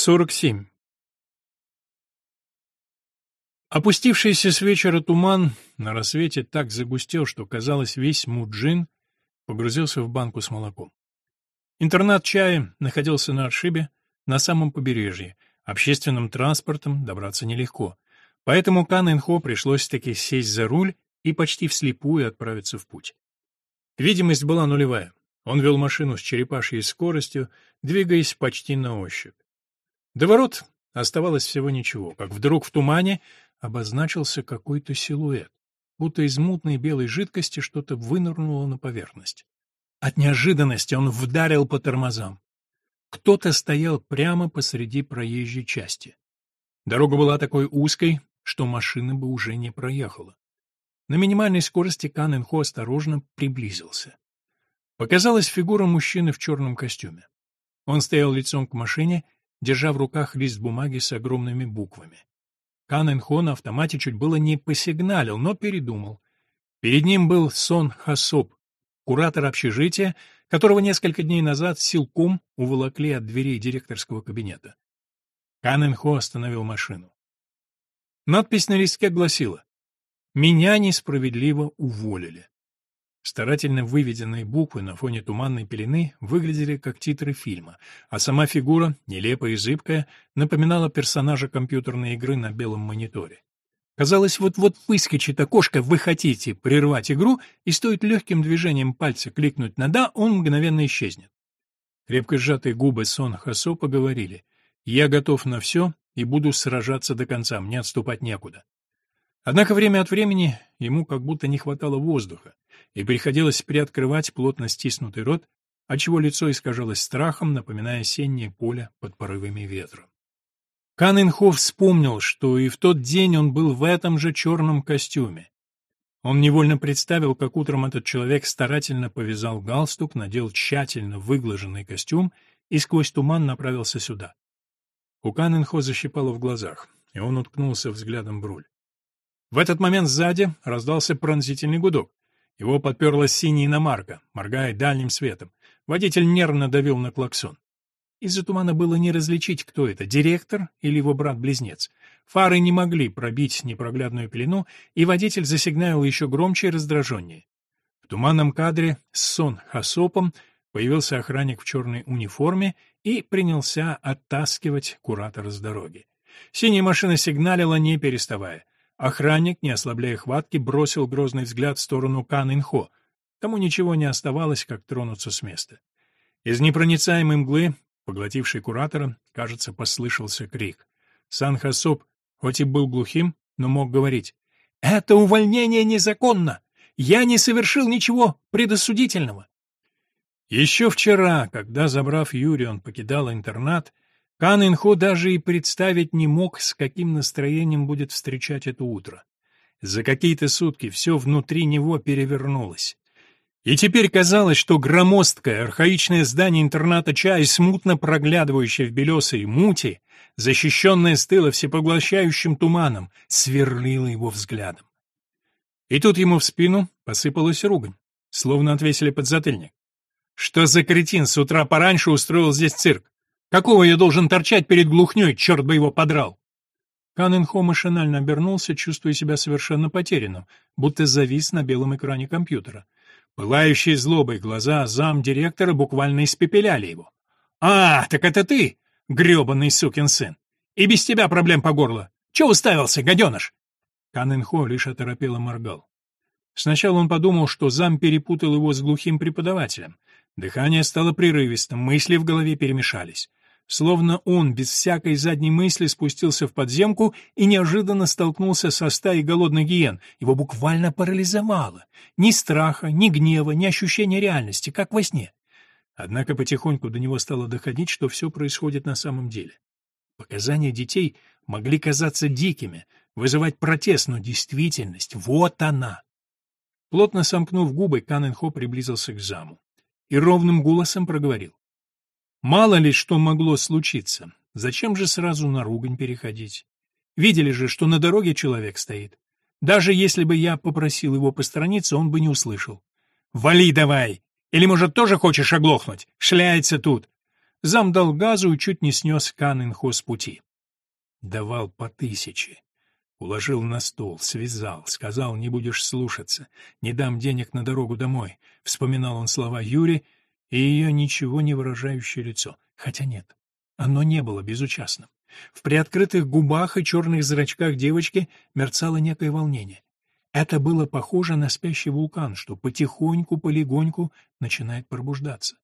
47. Опустившийся с вечера туман на рассвете так загустел, что, казалось, весь Муджин погрузился в банку с молоком. Интернат чая находился на отшибе, на самом побережье. Общественным транспортом добраться нелегко. Поэтому Кан Инхо пришлось-таки сесть за руль и почти вслепую отправиться в путь. Видимость была нулевая. Он вел машину с черепашьей скоростью, двигаясь почти на ощупь. До ворот оставалось всего ничего, как вдруг в тумане обозначился какой-то силуэт, будто из мутной белой жидкости что-то вынырнуло на поверхность. От неожиданности он вдарил по тормозам. Кто-то стоял прямо посреди проезжей части. Дорога была такой узкой, что машина бы уже не проехала. На минимальной скорости Кан осторожно приблизился. Показалась фигура мужчины в черном костюме. Он стоял лицом к машине, держа в руках лист бумаги с огромными буквами. Кан Инхо на автомате чуть было не посигналил, но передумал. Перед ним был Сон Хасоп, куратор общежития, которого несколько дней назад силком уволокли от дверей директорского кабинета. Каненхо остановил машину. Надпись на листке гласила «Меня несправедливо уволили». Старательно выведенные буквы на фоне туманной пелены выглядели как титры фильма, а сама фигура, нелепая и зыбкая, напоминала персонажа компьютерной игры на белом мониторе. Казалось, вот-вот выскочит окошко «Вы хотите прервать игру?» и стоит легким движением пальца кликнуть на «Да», он мгновенно исчезнет. Крепко сжатые губы Сон Хасо поговорили. «Я готов на все и буду сражаться до конца, мне отступать некуда». Однако время от времени ему как будто не хватало воздуха, и приходилось приоткрывать плотно стиснутый рот, отчего лицо искажалось страхом, напоминая осеннее поле под порывами ветра. Кан Инхо вспомнил, что и в тот день он был в этом же черном костюме. Он невольно представил, как утром этот человек старательно повязал галстук, надел тщательно выглаженный костюм и сквозь туман направился сюда. У Кан Инхо защипало в глазах, и он уткнулся взглядом в руль. В этот момент сзади раздался пронзительный гудок. Его подперла синяя иномарка, моргая дальним светом. Водитель нервно давил на клаксон. Из-за тумана было не различить, кто это, директор или его брат-близнец. Фары не могли пробить непроглядную пелену, и водитель засигналил еще громче и раздраженнее. В туманном кадре с сон Хасопом появился охранник в черной униформе и принялся оттаскивать куратора с дороги. Синяя машина сигналила, не переставая. Охранник, не ослабляя хватки, бросил грозный взгляд в сторону Кан Инхо. Тому ничего не оставалось, как тронуться с места. Из непроницаемой мглы Поглотивший куратора, кажется, послышался крик. Сан Хасоп, хоть и был глухим, но мог говорить. «Это увольнение незаконно! Я не совершил ничего предосудительного!» Еще вчера, когда, забрав Юрия, он покидал интернат, Кан Инхо даже и представить не мог, с каким настроением будет встречать это утро. За какие-то сутки все внутри него перевернулось. И теперь казалось, что громоздкое, архаичное здание интерната чая, смутно проглядывающее в белесой мути, защищенное с тыла всепоглощающим туманом, сверлило его взглядом. И тут ему в спину посыпалась ругань, словно отвесили подзатыльник. Что за кретин с утра пораньше устроил здесь цирк? Какого я должен торчать перед глухней, черт бы его подрал? Канненхо машинально обернулся, чувствуя себя совершенно потерянным, будто завис на белом экране компьютера. Пылающие злобой глаза замдиректора буквально испепеляли его. «А, так это ты, грёбаный сукин сын! И без тебя проблем по горло! Чего уставился, гаденыш?» Канненхо лишь оторопело моргал. Сначала он подумал, что зам перепутал его с глухим преподавателем. Дыхание стало прерывистым, мысли в голове перемешались. Словно он без всякой задней мысли спустился в подземку и неожиданно столкнулся со стаей голодных гиен. Его буквально парализовало. Ни страха, ни гнева, ни ощущения реальности, как во сне. Однако потихоньку до него стало доходить, что все происходит на самом деле. Показания детей могли казаться дикими, вызывать протест, но действительность — вот она. Плотно сомкнув губы, Канненхо приблизился к заму и ровным голосом проговорил. Мало ли что могло случиться. Зачем же сразу на ругань переходить? Видели же, что на дороге человек стоит. Даже если бы я попросил его посторониться, он бы не услышал. «Вали давай! Или, может, тоже хочешь оглохнуть? Шляется тут!» зам дал газу и чуть не снес Канненхо с пути. Давал по тысяче. Уложил на стол, связал, сказал, не будешь слушаться, не дам денег на дорогу домой. Вспоминал он слова Юри и ее ничего не выражающее лицо. Хотя нет, оно не было безучастным. В приоткрытых губах и черных зрачках девочки мерцало некое волнение. Это было похоже на спящий вулкан, что потихоньку-полегоньку начинает пробуждаться.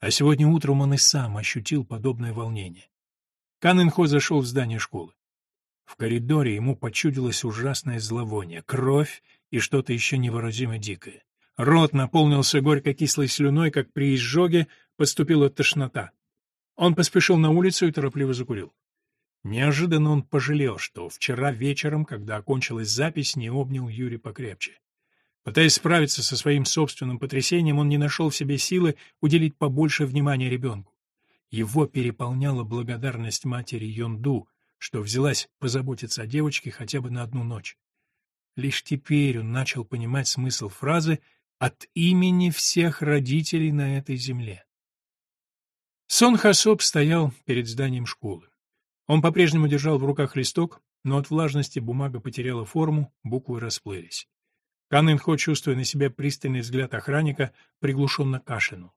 А сегодня утром он и сам ощутил подобное волнение. Канненхо зашел в здание школы. В коридоре ему почудилось ужасное зловоние, кровь и что-то еще невыразимо дикое. Рот наполнился горько-кислой слюной, как при изжоге поступила тошнота. Он поспешил на улицу и торопливо закурил. Неожиданно он пожалел, что вчера вечером, когда окончилась запись, не обнял Юрия покрепче. Пытаясь справиться со своим собственным потрясением, он не нашел в себе силы уделить побольше внимания ребенку. Его переполняла благодарность матери Йонду, что взялась позаботиться о девочке хотя бы на одну ночь. Лишь теперь он начал понимать смысл фразы «от имени всех родителей на этой земле». Сон Хасоп стоял перед зданием школы. Он по-прежнему держал в руках листок, но от влажности бумага потеряла форму, буквы расплылись. Канненхо, чувствуя на себя пристальный взгляд охранника, приглушенно кашлянул.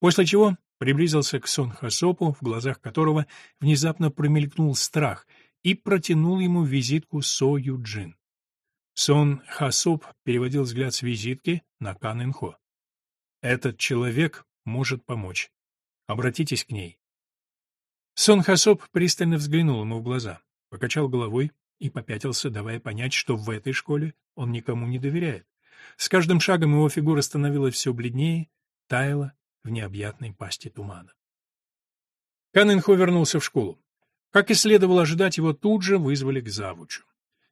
После чего приблизился к Сон Хасопу, в глазах которого внезапно промелькнул страх, и протянул ему визитку Со Юджин. Сон Хасоп переводил взгляд с визитки на Канненхо. «Этот человек может помочь. Обратитесь к ней. Сон Хасоп пристально взглянул ему в глаза, покачал головой и попятился, давая понять, что в этой школе он никому не доверяет. С каждым шагом его фигура становилась все бледнее, таяла в необъятной пасти тумана. Канненхо вернулся в школу. Как и следовало ожидать, его тут же вызвали к завучу.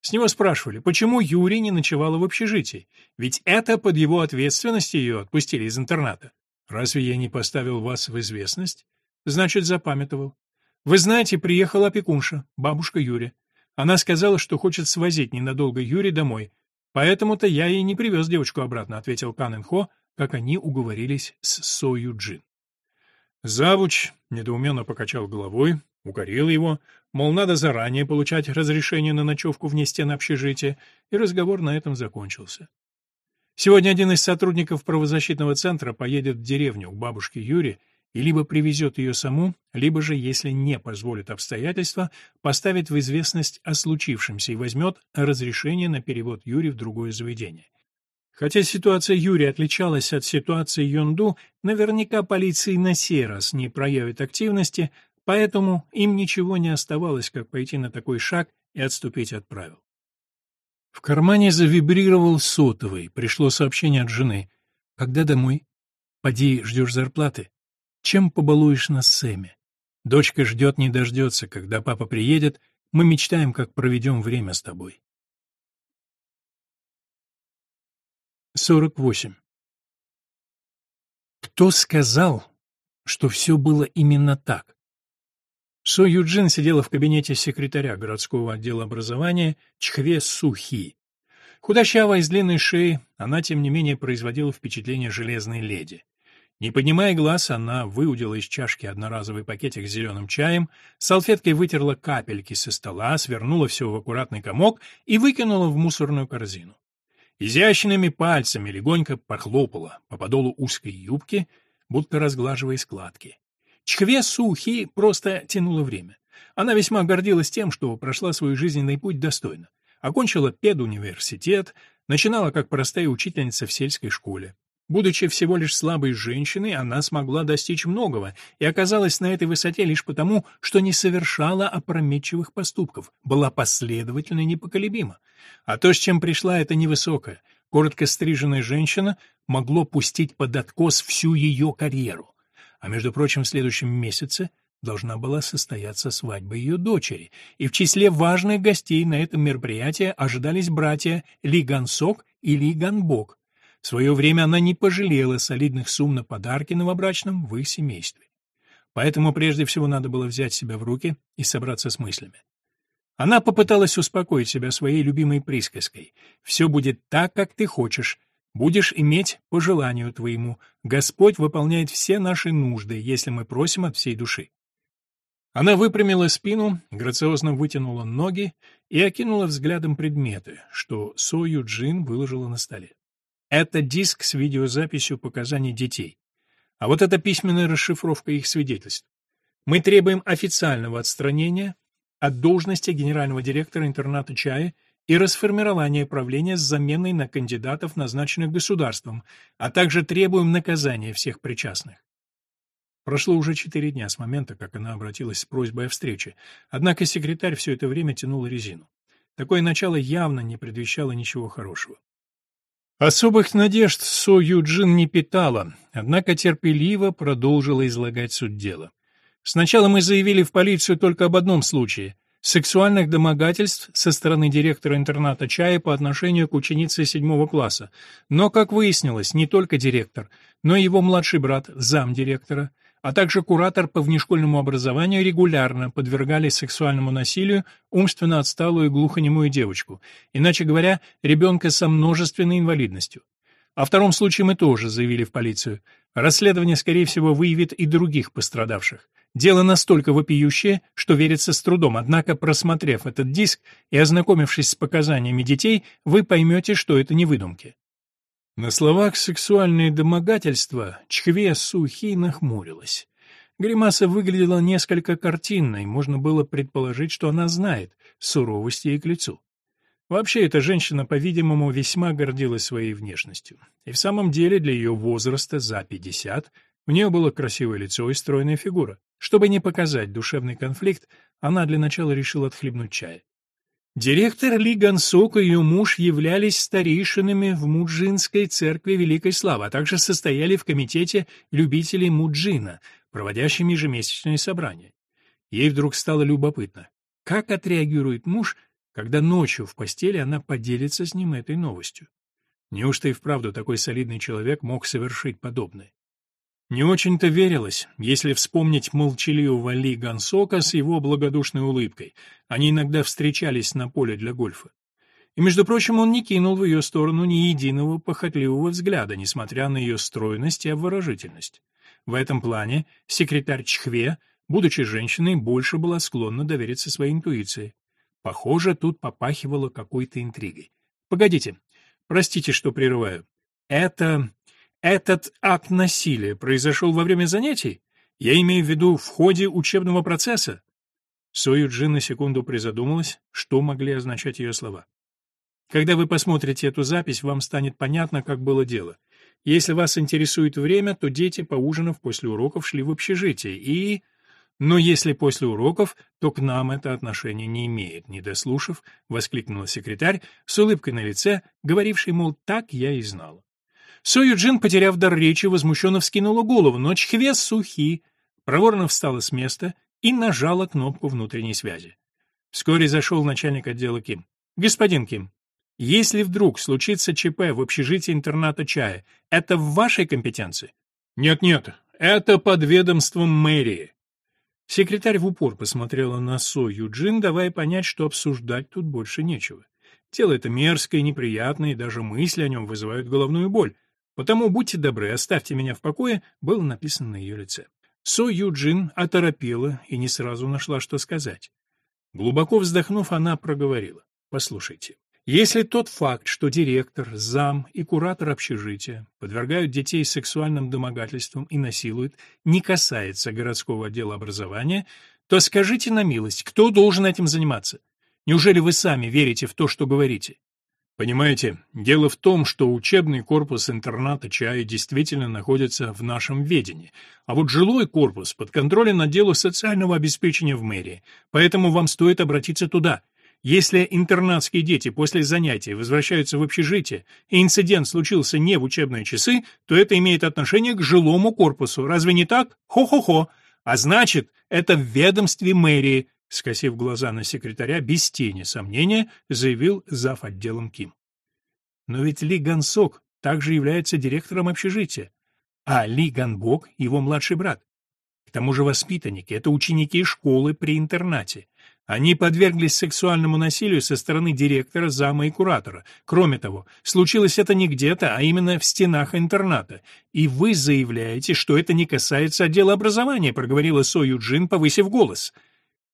С него спрашивали, почему Юрий не ночевала в общежитии, ведь это под его ответственностью ее отпустили из интерната. «Разве я не поставил вас в известность?» «Значит, запамятовал. Вы знаете, приехала опекунша, бабушка Юрия. Она сказала, что хочет свозить ненадолго Юри домой. Поэтому-то я и не привез девочку обратно, ответил Канн Хо, как они уговорились с Со Юджин. Завуч недоуменно покачал головой, укорил его, мол, надо заранее получать разрешение на ночевку вне стен общежития, и разговор на этом закончился. Сегодня один из сотрудников правозащитного центра поедет в деревню к бабушке Юре и либо привезет ее саму, либо же, если не позволит обстоятельства, поставит в известность о случившемся и возьмет разрешение на перевод Юри в другое заведение. Хотя ситуация Юрия отличалась от ситуации Йонду, наверняка полиция на сей раз не проявит активности, поэтому им ничего не оставалось, как пойти на такой шаг и отступить от правил. В кармане завибрировал сотовый, пришло сообщение от жены. «Когда домой? Поди, ждешь зарплаты?» Чем побалуешь нас Сэмми? Дочка ждет не дождется, когда папа приедет, мы мечтаем, как проведем время с тобой. 48. Кто сказал, что все было именно так? Со Юджин сидела в кабинете секретаря городского отдела образования Чхве Сухи. Худощавая, с длинной шеей, она, тем не менее, производила впечатление железной леди. Не поднимая глаз, она выудила из чашки одноразовый пакетик с зеленым чаем, салфеткой вытерла капельки со стола, свернула все в аккуратный комок и выкинула в мусорную корзину. Изящными пальцами легонько похлопала по подолу узкой юбки, будто разглаживая складки. Чхве Сухи просто тянула время. Она весьма гордилась тем, что прошла свой жизненный путь достойно. Окончила педуниверситет, начинала как простая учительница в сельской школе. Будучи всего лишь слабой женщиной, она смогла достичь многого и оказалась на этой высоте лишь потому, что не совершала опрометчивых поступков, была последовательна непоколебима. А то, с чем пришла эта невысокая, коротко стриженная женщина, могло пустить под откос всю ее карьеру. А между прочим, в следующем месяце должна была состояться свадьба ее дочери, и в числе важных гостей на этом мероприятии ожидались братья Ли Гансок и Ли Ганбок, в свое время она не пожалела солидных сумм на подарки новобрачным в их семействе. Поэтому прежде всего надо было взять себя в руки и собраться с мыслями. Она попыталась успокоить себя своей любимой присказкой. «Все будет так, как ты хочешь. Будешь иметь по желанию твоему. Господь выполняет все наши нужды, если мы просим от всей души. Она выпрямила спину, грациозно вытянула ноги и окинула взглядом предметы, что Со Юджин выложила на столе. Это диск с видеозаписью показаний детей. А вот это письменная расшифровка их свидетельств. Мы требуем официального отстранения от должности генерального директора интерната Чая и расформирования правления с заменой на кандидатов, назначенных государством, а также требуем наказания всех причастных. Прошло уже четыре дня с момента, как она обратилась с просьбой о встрече, однако секретарь все это время тянул резину. Такое начало явно не предвещало ничего хорошего. Особых надежд Со Юджин не питала, однако терпеливо продолжила излагать суть дела. Сначала мы заявили в полицию только об одном случае сексуальных домогательств со стороны директора интерната Чая по отношению к ученице седьмого класса. Но, как выяснилось, не только директор, но и его младший брат, замдиректора, а также куратор по внешкольному образованию регулярно подвергали сексуальному насилию умственно отсталую глухонемую девочку, иначе говоря, ребенка со множественной инвалидностью. О втором случае мы тоже заявили в полицию. Расследование, скорее всего, выявит и других пострадавших. Дело настолько вопиющее, что верится с трудом, однако, просмотрев этот диск и ознакомившись с показаниями детей, вы поймете, что это не выдумки. На словах «сексуальные домогательства» Чхве Сухи нахмурилась. Гримаса выглядела несколько картинной, можно было предположить, что она знает суровости ей к лицу. Вообще, эта женщина, по-видимому, весьма гордилась своей внешностью. И в самом деле для ее возраста, за 50, у нее было красивое лицо и стройная фигура. Чтобы не показать душевный конфликт, она для начала решила отхлебнуть чая. Директор Ли Гансук и ее муж являлись старейшинами в Муджинской церкви Великой Славы, а также состояли в комитете любителей Муджина, проводящем ежемесячные собрания. Ей вдруг стало любопытно, как отреагирует муж, когда ночью в постели она поделится с ним этой новостью. Неужто и вправду такой солидный человек мог совершить подобное? Не очень-то верилось, если вспомнить молчаливого Ли Гансока с его благодушной улыбкой. Они иногда встречались на поле для гольфа. И, между прочим, он не кинул в ее сторону ни единого похотливого взгляда, несмотря на ее стройность и обворожительность. В этом плане секретарь Чхве, будучи женщиной, больше была склонна довериться своей интуиции. Похоже, тут попахивало какой-то интригой. Погодите, простите, что прерываю. Это этот акт насилия произошел во время занятий? Я имею в виду в ходе учебного процесса? Сою Джин на секунду призадумалась, что могли означать ее слова. Когда вы посмотрите эту запись, вам станет понятно, как было дело. Если вас интересует время, то дети, поужинав после уроков, шли в общежитие и... Но если после уроков, то к нам это отношение не имеет, не дослушав, воскликнула секретарь с улыбкой на лице, говорившей, мол, так я и знала. Со Юджин, потеряв дар речи, возмущенно вскинула голову, но Чхве Сухи проворно встала с места и нажала кнопку внутренней связи. Вскоре зашел начальник отдела Ким. «Господин Ким, если вдруг случится ЧП в общежитии интерната Чая, это в вашей компетенции?» «Нет-нет, это под ведомством мэрии». Секретарь в упор посмотрела на Со Юджин, давая понять, что обсуждать тут больше нечего. Тело это мерзкое, неприятное, и даже мысли о нем вызывают головную боль. Потому будьте добры, оставьте меня в покое, было написано на ее лице. Со Юджин оторопела и не сразу нашла, что сказать. Глубоко вздохнув, она проговорила. «Послушайте, если тот факт, что директор, зам и куратор общежития подвергают детей сексуальным домогательствам и насилуют, не касается городского отдела образования, то скажите на милость, кто должен этим заниматься? Неужели вы сами верите в то, что говорите? Понимаете, дело в том, что учебный корпус интерната Чая действительно находится в нашем ведении, а вот жилой корпус под контролем отдела социального обеспечения в мэрии, поэтому вам стоит обратиться туда. Если интернатские дети после занятий возвращаются в общежитие, и инцидент случился не в учебные часы, то это имеет отношение к жилому корпусу. Разве не так? Хо-хо-хо. А значит, это в ведомстве мэрии, скосив глаза на секретаря, без тени сомнения, заявил зав. отделом Ким. Но ведь Ли Гансок также является директором общежития, а Ли Ганбок — его младший брат. тому же воспитанники — это ученики школы при интернате. Они подверглись сексуальному насилию со стороны директора, зама и куратора. Кроме того, случилось это не где-то, а именно в стенах интерната. И вы заявляете, что это не касается отдела образования, проговорила Со Юджин, повысив голос.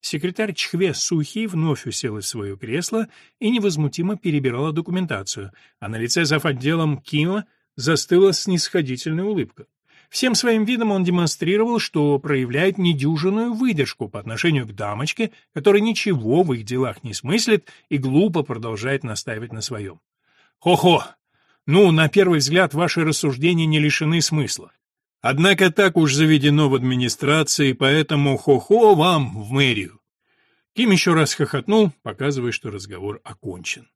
Секретарь Чхве Сухи вновь уселась в свое кресло и невозмутимо перебирала документацию, а на лице зав. отделом Кима застыла снисходительная улыбка. Всем своим видом он демонстрировал, что проявляет недюжинную выдержку по отношению к дамочке, которая ничего в их делах не смыслит и глупо продолжает настаивать на своем. «Хо-хо! Ну, на первый взгляд, ваши рассуждения не лишены смысла. Однако так уж заведено в администрации, поэтому хо-хо вам в мэрию». Ким еще раз хохотнул, показывая, что разговор окончен.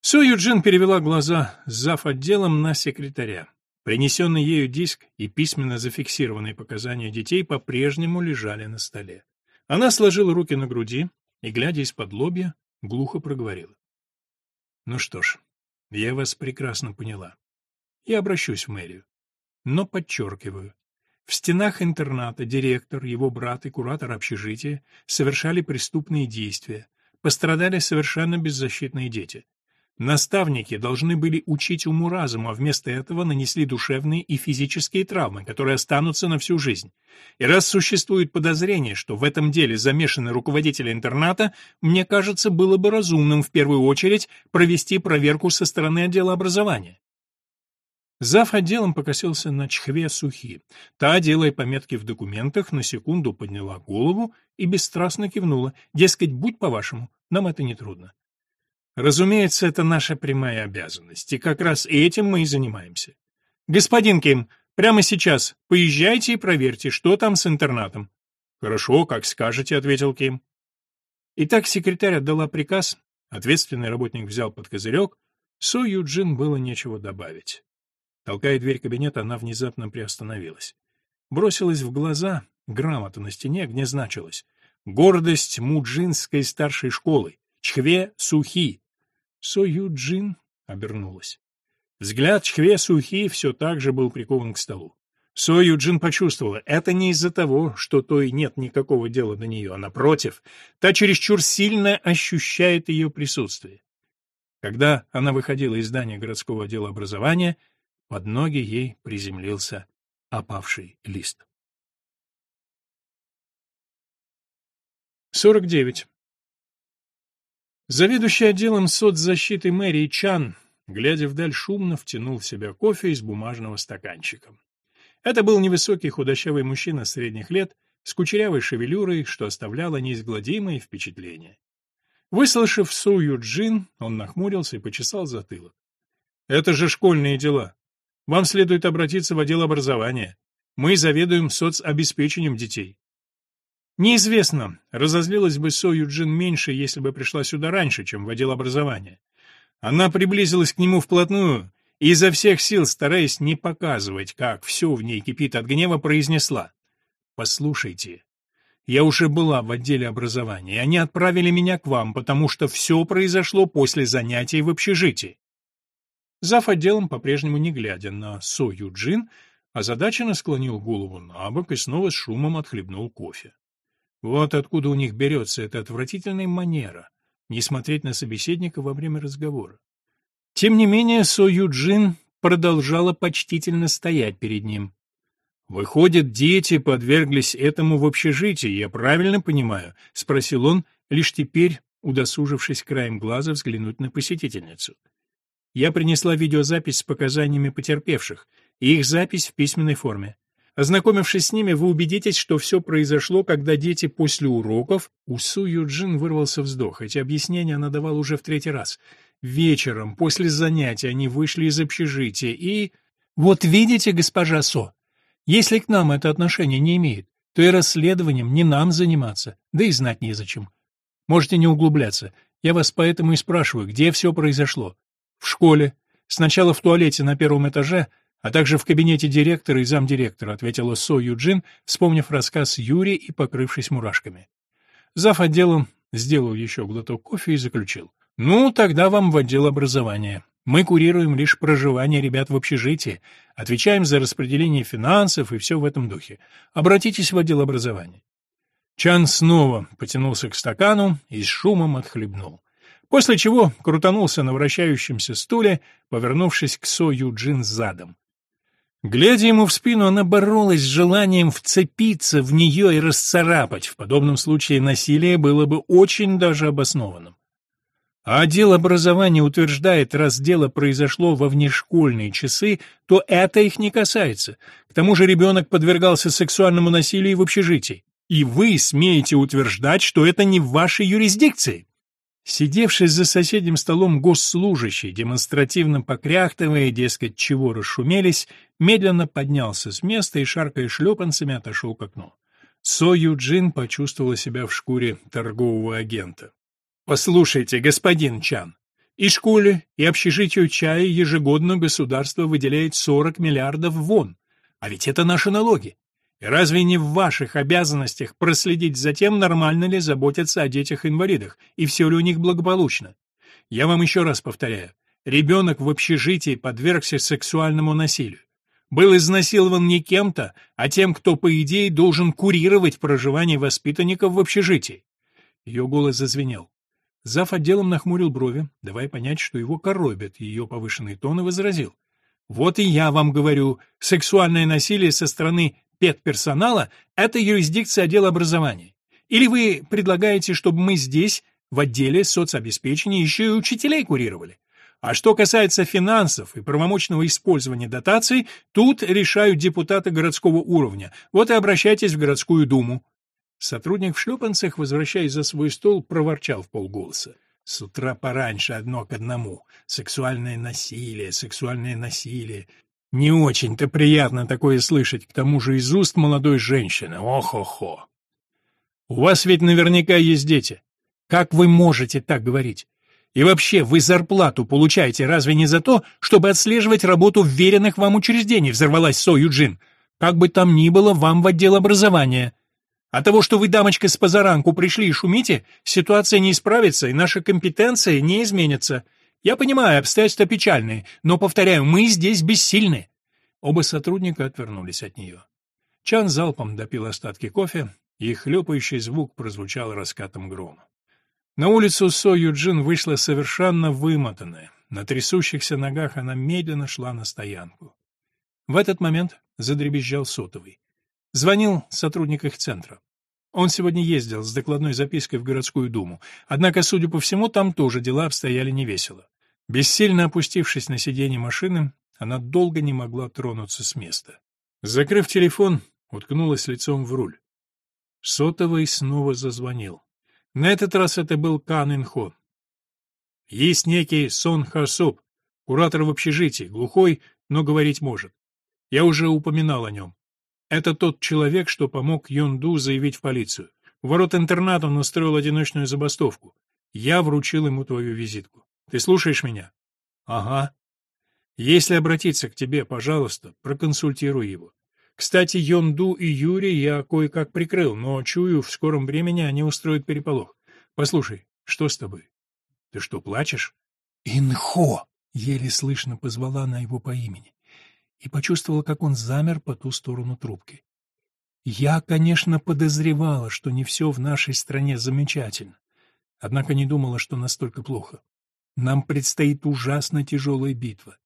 Со Юджин перевела глаза с зав. отделом на секретаря. Принесенный ею диск и письменно зафиксированные показания детей по-прежнему лежали на столе. Она сложила руки на груди и, глядя из-под лобья, глухо проговорила. «Ну что ж, я вас прекрасно поняла. Я обращусь в мэрию. Но подчеркиваю, в стенах интерната директор, его брат и куратор общежития совершали преступные действия, пострадали совершенно беззащитные дети. Наставники должны были учить уму-разуму, а вместо этого нанесли душевные и физические травмы, которые останутся на всю жизнь. И раз существует подозрение, что в этом деле замешаны руководители интерната, мне кажется, было бы разумным в первую очередь провести проверку со стороны отдела образования. Зав. отделом покосился на Чхве Сухи. Та, делая пометки в документах, на секунду подняла голову и бесстрастно кивнула. Дескать, будь по-вашему, нам это не трудно. Разумеется, это наша прямая обязанность, и как раз этим мы и занимаемся. Господин Ким, прямо сейчас поезжайте и проверьте, что там с интернатом. Хорошо, как скажете, ответил Ким. Итак, секретарь отдала приказ, ответственный работник взял под козырек, Со Юджин было нечего добавить. Толкая дверь кабинета, она внезапно приостановилась. Бросилась в глаза, грамота на стене, где значилось «Гордость Муджинской старшей школы, Чхве Сухи, со Юджин обернулась. Взгляд Чхве Сухи все так же был прикован к столу. Со Юджин почувствовала, это не из-за того, что той нет никакого дела до нее, а напротив, та чересчур сильно ощущает ее присутствие. Когда она выходила из здания городского отдела образования, под ноги ей приземлился опавший лист. 49. Заведующий отделом соцзащиты мэрии Чан, глядя вдаль, шумно втянул в себя кофе из бумажного стаканчика. Это был невысокий худощавый мужчина средних лет с кучерявой шевелюрой, что оставляло неизгладимое впечатление. Выслушав Су Юджин, он нахмурился и почесал затылок. «Это же школьные дела. Вам следует обратиться в отдел образования. Мы заведуем соцобеспечением детей. Неизвестно, разозлилась бы Со Юджин меньше, если бы пришла сюда раньше, чем в отдел образования. Она приблизилась к нему вплотную и изо всех сил, стараясь не показывать, как все в ней кипит от гнева, произнесла. «Послушайте, я уже была в отделе образования, и они отправили меня к вам, потому что все произошло после занятий в общежитии». Зав. отделом, по-прежнему не глядя на Со Юджин, озадаченно склонил голову на бок и снова с шумом отхлебнул кофе. Вот откуда у них берется эта отвратительная манера не смотреть на собеседника во время разговора. Тем не менее, Со Юджин продолжала почтительно стоять перед ним. «Выходит, дети подверглись этому в общежитии, я правильно понимаю?» — спросил он, лишь теперь удосужившись краем глаза взглянуть на посетительницу. «Я принесла видеозапись с показаниями потерпевших, и их запись в письменной форме. Ознакомившись с ними, вы убедитесь, что все произошло, когда дети после уроков... У Су Юджин вырвался вздох. Эти объяснения она давала уже в третий раз. Вечером, после занятия, они вышли из общежития и... Вот видите, госпожа Со, если к нам это отношение не имеет, то и расследованием не нам заниматься, да и знать незачем. Можете не углубляться. Я вас поэтому и спрашиваю, где все произошло. В школе. Сначала в туалете на первом этаже, а также в кабинете директора и замдиректора, ответила Со Юджин, вспомнив рассказ Юри и покрывшись мурашками. Зав. отделом сделал еще глоток кофе и заключил. «Ну, тогда вам в отдел образования. Мы курируем лишь проживание ребят в общежитии, отвечаем за распределение финансов и все в этом духе. Обратитесь в отдел образования. Чан снова потянулся к стакану и с шумом отхлебнул. После чего крутанулся на вращающемся стуле, повернувшись к Со Юджин задом. Глядя ему в спину, она боролась с желанием вцепиться в нее и расцарапать. В подобном случае насилие было бы очень даже обоснованным. А отдел образования утверждает, раз дело произошло во внешкольные часы, то это их не касается. К тому же ребенок подвергался сексуальному насилию в общежитии. И вы смеете утверждать, что это не в вашей юрисдикции. Сидевший за соседним столом госслужащий, демонстративно покряхтывая, дескать, чего расшумелись, медленно поднялся с места и, шаркая шлепанцами, отошел к окну. Со Юджин почувствовала себя в шкуре торгового агента. «Послушайте, господин Чан, и школе, и общежитию чая ежегодно государство выделяет 40 миллиардов вон, а ведь это наши налоги. И разве не в ваших обязанностях проследить за тем, нормально ли заботятся о детях-инвалидах, и все ли у них благополучно? Я вам еще раз повторяю, ребенок в общежитии подвергся сексуальному насилию. Был изнасилован не кем-то, а тем, кто, по идее, должен курировать проживание воспитанников в общежитии. Ее голос зазвенел. Зав. отделом нахмурил брови, давая понять, что его коробят ее повышенный тон, и возразил. «Вот и я вам говорю, сексуальное насилие со стороны педперсонала — это юрисдикция отдела образования. Или вы предлагаете, чтобы мы здесь, в отделе соцобеспечения, еще и учителей курировали? А что касается финансов и правомочного использования дотаций, тут решают депутаты городского уровня. Вот и обращайтесь в городскую думу. Сотрудник в шлепанцах, возвращаясь за свой стол, проворчал в полголоса. С утра пораньше одно к одному. Сексуальное насилие, сексуальное насилие. Не очень-то приятно такое слышать, к тому же из уст молодой женщины. Ох-охо. У вас ведь наверняка есть дети. Как вы можете так говорить? И вообще, вы зарплату получаете разве не за то, чтобы отслеживать работу вверенных вам учреждений, взорвалась Со Юджин. Как бы там ни было, вам в отдел образования. От того, что вы, дамочка, с позаранку пришли и шумите, ситуация не исправится, и наша компетенция не изменится. Я понимаю, обстоятельства печальные, но, повторяю, мы здесь бессильны». Оба сотрудника отвернулись от нее. Чан залпом допил остатки кофе, и хлюпающий звук прозвучал раскатом грома. На улицу Со Юджин вышла совершенно вымотанная. На трясущихся ногах она медленно шла на стоянку. В этот момент задребезжал сотовый. Звонил сотрудник их центра. Он сегодня ездил с докладной запиской в городскую думу, однако, судя по всему, там тоже дела обстояли невесело. Бессильно опустившись на сиденье машины, она долго не могла тронуться с места. Закрыв телефон, уткнулась лицом в руль. Сотовый снова зазвонил. На этот раз это был Кан Инхо. Есть некий Сон Хасуп, куратор в общежитии, глухой, но говорить может. Я уже упоминал о нем. Это тот человек, что помог Йонду заявить в полицию. У ворот интерната он устроил одиночную забастовку. Я вручил ему твою визитку. Ты слушаешь меня? Ага. Если обратиться к тебе, пожалуйста, проконсультируй его. Кстати, Йонду и Юрий я кое-как прикрыл, но чую, в скором времени они устроят переполох. Послушай, что с тобой? Ты что, плачешь? Инхо! Еле слышно позвала она его по имени и почувствовала, как он замер по ту сторону трубки. Я, конечно, подозревала, что не все в нашей стране замечательно, однако не думала, что настолько плохо. Нам предстоит ужасно тяжелая битва.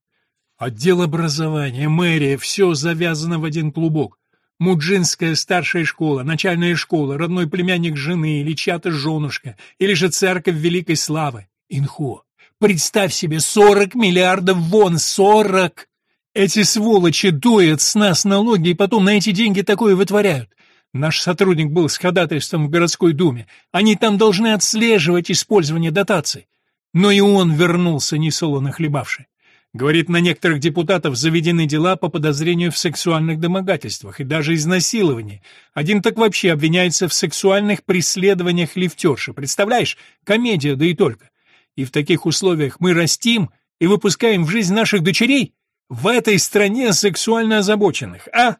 Отдел образования, мэрия — все завязано в один клубок. Муджинская старшая школа, начальная школа, родной племянник жены или чья-то женушка, или же церковь великой славы. Инхо, представь себе, сорок миллиардов вон, сорок! Эти сволочи дуют с нас налоги и потом на эти деньги такое вытворяют. Наш сотрудник был с ходатайством в городской думе. Они там должны отслеживать использование дотаций. Но и он вернулся несолоно хлебавший. Говорит, на некоторых депутатов заведены дела по подозрению в сексуальных домогательствах и даже изнасиловании. Один так вообще обвиняется в сексуальных преследованиях лифтерши. Представляешь? Комедия, да и только. И в таких условиях мы растим и выпускаем в жизнь наших дочерей? В этой стране сексуально озабоченных, а?